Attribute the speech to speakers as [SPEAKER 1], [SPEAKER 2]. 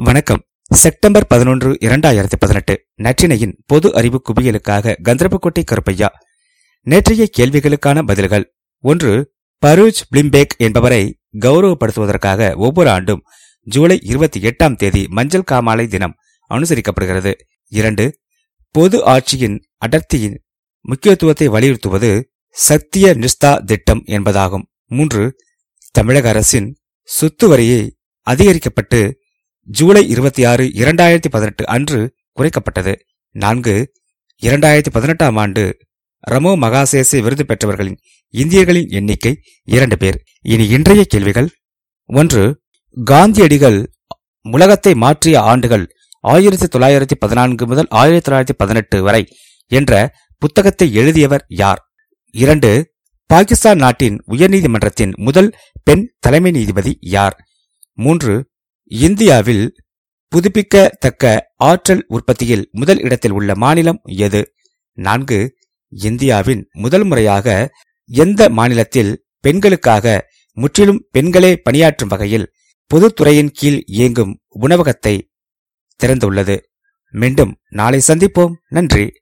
[SPEAKER 1] வணக்கம். செப்டம்பர் பதினொன்று இரண்டாயிரத்தி பதினெட்டு. நற்றினையின் பொது அறிவு குவியலுக்காக கந்தரப்புக்கோட்டை கருப்பையா. நேற்றைய கேள்விகளுக்கான பதில்கள். ஒன்று பரூஜ் பிளிம்பேக் என்பவரை கௌரவப்படுத்துவதற்காக ஒவ்வொரு ஆண்டும் ஜூலை இருபத்தி எட்டாம் தேதி மஞ்சள் காமாலை தினம் அனுசரிக்கப்படுகிறது. இரண்டு பொது ஆட்சியின் அடர்த்தியின் முக்கியத்துவத்தை வலியுறுத்துவது சத்திய நிஸ்தா திட்டம் என்பதாகும். மூன்று தமிழக அரசின் சொத்து வரியை அதிகரிக்கப்பட்டு ஜூலை இருபத்தி ஆறு இரண்டாயிரத்தி பதினெட்டு அன்று குறைக்கப்பட்டது. நான்கு இரண்டாயிரத்தி பதினெட்டாம் ஆண்டு ரமோ மகாசேசே விருது பெற்றவர்களின் இந்தியர்களின் எண்ணிக்கை இரண்டு பேர். இனி இன்றைய கேள்விகள். ஒன்று காந்தியடிகள் உலகத்தை மாற்றிய ஆண்டுகள் ஆயிரத்தி தொள்ளாயிரத்தி பதினான்கு முதல் ஆயிரத்தி தொள்ளாயிரத்தி பதினெட்டு வரை என்ற புத்தகத்தை எழுதியவர் யார்? இரண்டு பாகிஸ்தான் நாட்டின் உயர்நீதிமன்றத்தின் முதல் பெண் தலைமை நீதிபதி யார்? மூன்று இந்தியாவில் புதுப்பிக்கத்தக்க ஆற்றல் உற்பத்தியில் முதல் இடத்தில் உள்ள மாநிலம் எது? நான்கு இந்தியாவின் முதல் முறையாக எந்த மாநிலத்தில் பெண்களுக்காக முற்றிலும் பெண்களே பணியாற்றும் வகையில் பொதுத்துறையின் கீழ் இயங்கும் உணவகத்தை திறந்துள்ளது? மீண்டும் நாளை சந்திப்போம். நன்றி.